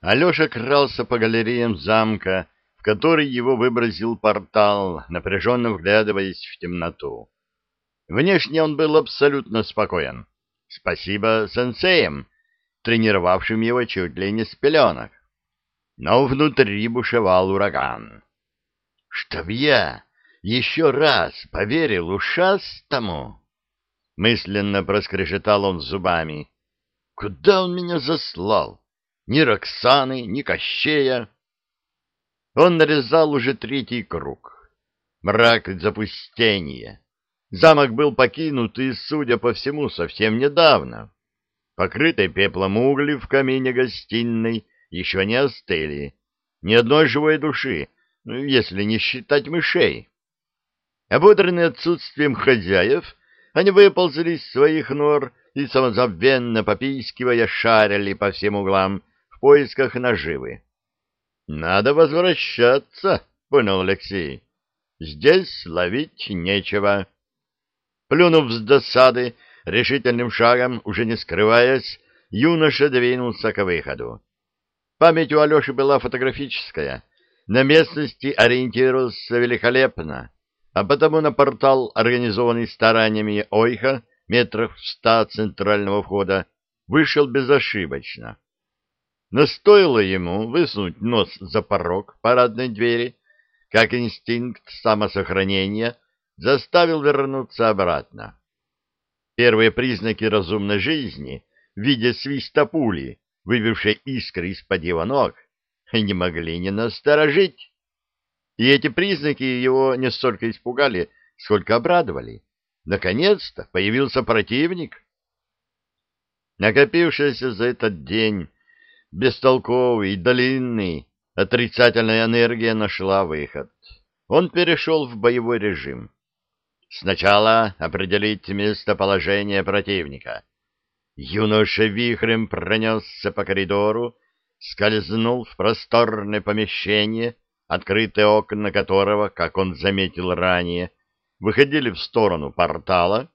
Алеша крался по галереям замка, в который его выбросил портал, напряженно вглядываясь в темноту. Внешне он был абсолютно спокоен. Спасибо сенсеям, тренировавшим его чуть ли не с пеленок. Но внутри бушевал ураган. «Чтоб я еще раз поверил ушастому!» Мысленно проскрежетал он зубами. «Куда он меня заслал? Ни Роксаны, ни Кощея!» Он нарезал уже третий круг. Мрак запустения. Замок был покинут и, судя по всему, совсем недавно. Покрытые пеплом угли в камине гостиной еще не остыли. Ни одной живой души, если не считать мышей. Ободренные отсутствием хозяев, они выползли из своих нор и, самозабвенно попискивая, шарили по всем углам в поисках наживы. «Надо возвращаться», — понял Алексей. «Здесь ловить нечего». Плюнув с досады, решительным шагом, уже не скрываясь, юноша двинулся к выходу. Память у Алеши была фотографическая. На местности ориентировался великолепно, а потому на портал, организованный стараниями Ойха, метров в ста центрального входа, вышел безошибочно. Но стоило ему высунуть нос за порог парадной двери, как инстинкт самосохранения заставил вернуться обратно. Первые признаки разумной жизни в виде свиста пули, искры из-под его ног, не могли не насторожить. И эти признаки его не столько испугали, сколько обрадовали. Наконец-то появился противник. Накопившаяся за этот день бестолковый, длинный, отрицательная энергия нашла выход. Он перешел в боевой режим. Сначала определить местоположение противника. Юноша вихрем пронесся по коридору, скользнул в просторное помещение, открытые окна которого, как он заметил ранее, выходили в сторону портала,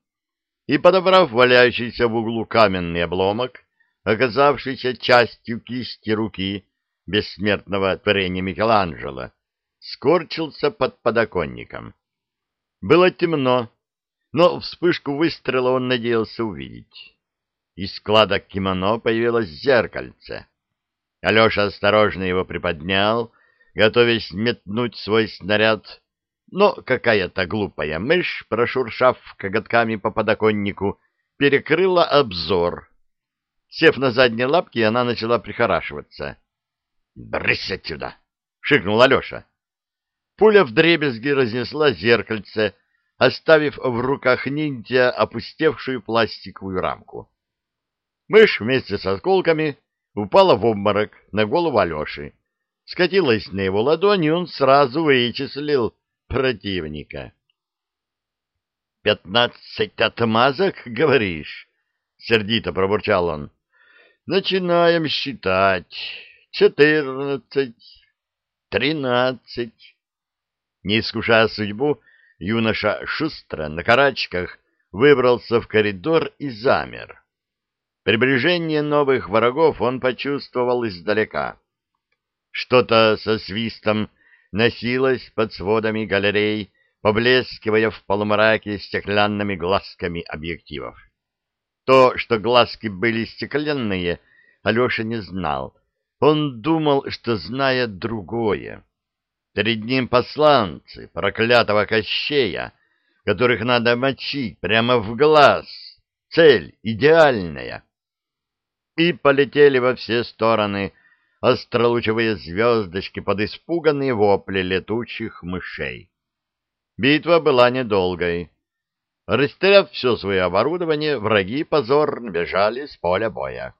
и, подобрав валяющийся в углу каменный обломок, оказавшийся частью кисти руки бессмертного творения Микеланджело, скорчился под подоконником. Было темно, но вспышку выстрела он надеялся увидеть. Из складок кимоно появилось зеркальце. Алеша осторожно его приподнял, готовясь метнуть свой снаряд, но какая-то глупая мышь, прошуршав коготками по подоконнику, перекрыла обзор. Сев на задние лапки, она начала прихорашиваться. — Брысь отсюда! — шикнул Алеша. Пуля вдребезги разнесла зеркальце, оставив в руках ниндзя опустевшую пластиковую рамку. Мышь вместе с осколками упала в обморок на голову Алеши. Скатилась на его ладони, и он сразу вычислил противника. — Пятнадцать отмазок, говоришь? — сердито пробурчал он. — Начинаем считать. Четырнадцать, тринадцать. Не искушая судьбу, юноша шустро на карачках выбрался в коридор и замер. Приближение новых врагов он почувствовал издалека. Что-то со свистом носилось под сводами галерей, поблескивая в полумраке стеклянными глазками объективов. То, что глазки были стеклянные, Алеша не знал. Он думал, что знает другое. Перед ним посланцы проклятого Кощея, которых надо мочить прямо в глаз. Цель идеальная. И полетели во все стороны остролучевые звездочки под испуганные вопли летучих мышей. Битва была недолгой. Растеряв все свое оборудование, враги позорно бежали с поля боя.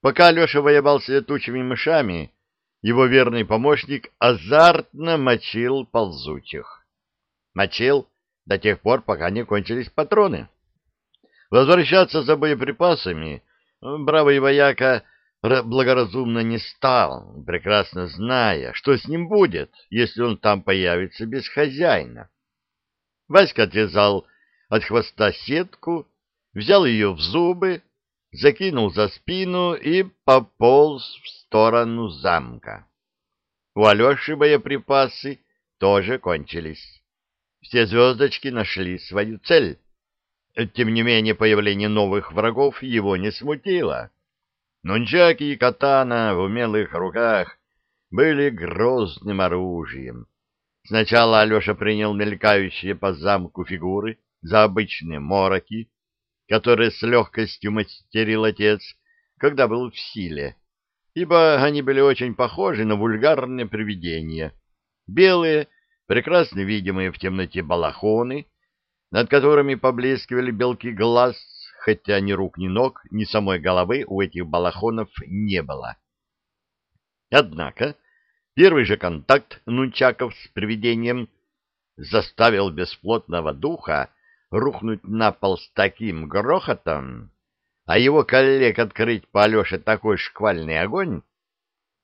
Пока Алеша воевал с летучими мышами, его верный помощник азартно мочил ползучих. Мочил до тех пор, пока не кончились патроны. Возвращаться за боеприпасами бравый вояка благоразумно не стал, прекрасно зная, что с ним будет, если он там появится без хозяина. Васька отвязал от хвоста сетку, взял ее в зубы, закинул за спину и пополз в сторону замка. У Алеши боеприпасы тоже кончились. Все звездочки нашли свою цель. Тем не менее, появление новых врагов его не смутило. Нунчаки и катана в умелых руках были грозным оружием. Сначала Алеша принял мелькающие по замку фигуры за обычные мороки, которые с легкостью мастерил отец, когда был в силе, ибо они были очень похожи на вульгарные привидения. Белые, прекрасно видимые в темноте балахоны, над которыми поблескивали белки глаз, хотя ни рук, ни ног, ни самой головы у этих балахонов не было. Однако первый же контакт нунчаков с привидением заставил бесплотного духа рухнуть на пол с таким грохотом, а его коллег открыть по Алёше такой шквальный огонь,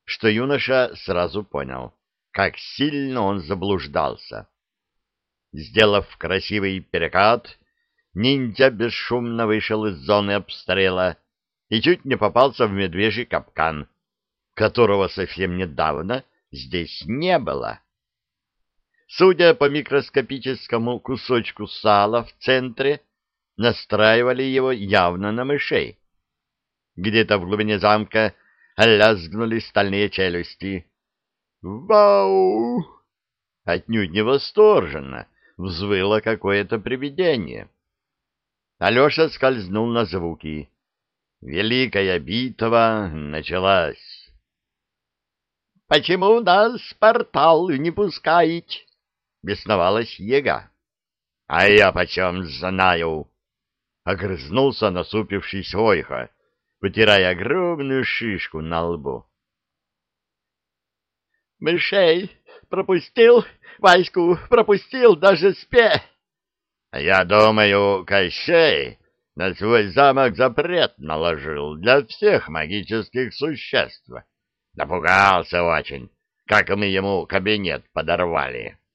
что юноша сразу понял, как сильно он заблуждался. Сделав красивый перекат, ниндзя бесшумно вышел из зоны обстрела и чуть не попался в медвежий капкан, которого совсем недавно здесь не было. Судя по микроскопическому кусочку сала в центре, настраивали его явно на мышей. Где-то в глубине замка лязгнули стальные челюсти. «Вау!» Отнюдь не восторженно взвыло какое-то привидение. Алеша скользнул на звуки. Великая битва началась. — Почему нас портал не пускаете? — бесновалась Ега. — А я почем знаю? — огрызнулся насупившись Ойха, потирая огромную шишку на лбу. — Мышей пропустил, Ваську пропустил, даже спе. — Я думаю, Кощей на свой замок запрет наложил для всех магических существ. Напугался очень, как мы ему кабинет подорвали. —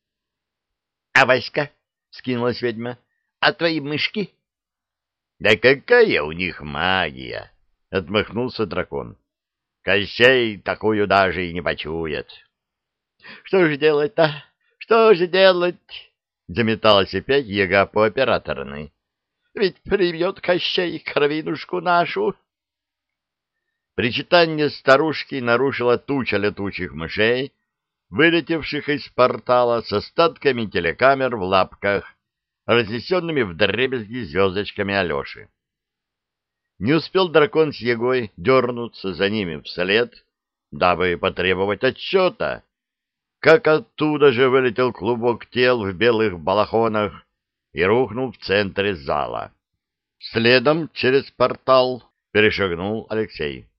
А Васька? — скинулась ведьма. — А твои мышки? — Да какая у них магия! — отмахнулся дракон. — Кощей такую даже и не почует. — Что же делать-то? Что же делать? — заметалась опять яга по операторной. — Ведь привьет Кощей кровинушку нашу. Причитание старушки нарушила туча летучих мышей, вылетевших из портала с остатками телекамер в лапках, разнесенными в дребезги звездочками Алеши. Не успел дракон с Егой дернуться за ними вслед, дабы потребовать отчета, как оттуда же вылетел клубок тел в белых балахонах и рухнул в центре зала. Следом через портал перешагнул Алексей.